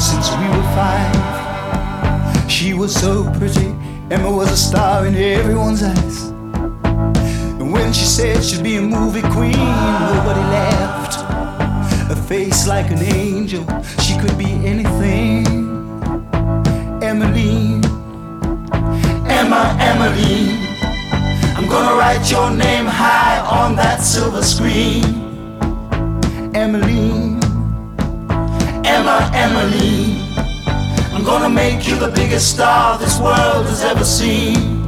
since we were five. She was so pretty, Emma was a star in everyone's eyes. And when she said she'd be a movie queen, nobody laughed. A face like an angel, she could be anything. Emmeline, Emma, Emmeline. I'm gonna write your name high on that silver screen. Emmeline, Emmeline. I'm gonna make you the biggest star this world has ever seen.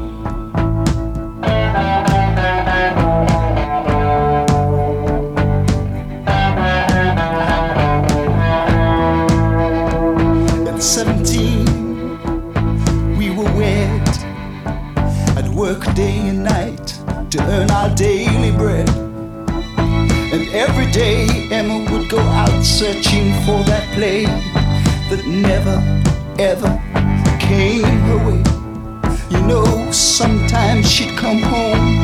At 17, we were wed. I'd work day and night to earn our daily bread. And every day Emma searching for that play that never, ever came her way. You know, sometimes she'd come home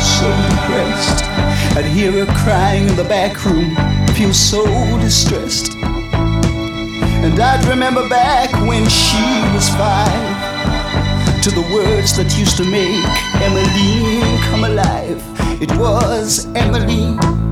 so depressed. I'd hear her crying in the back room, feel so distressed. And I'd remember back when she was five to the words that used to make Emmeline come alive. It was Emmeline,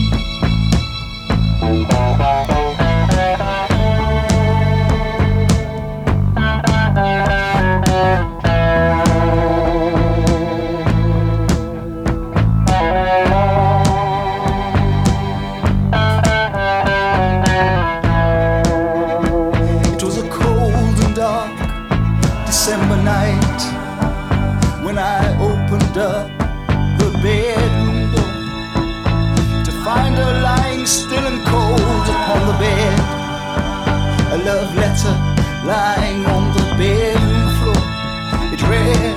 It was a cold and dark December night when I opened up the bedroom door to find her lying still and cold upon the bed. A love letter lying on the bedroom floor. It read,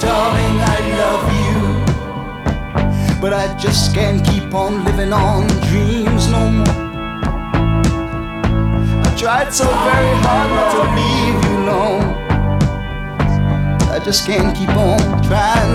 Darling, I love you, but I just can't keep on living on dreams no more. Tried so very hard not to leave you alone. I just can't keep on trying.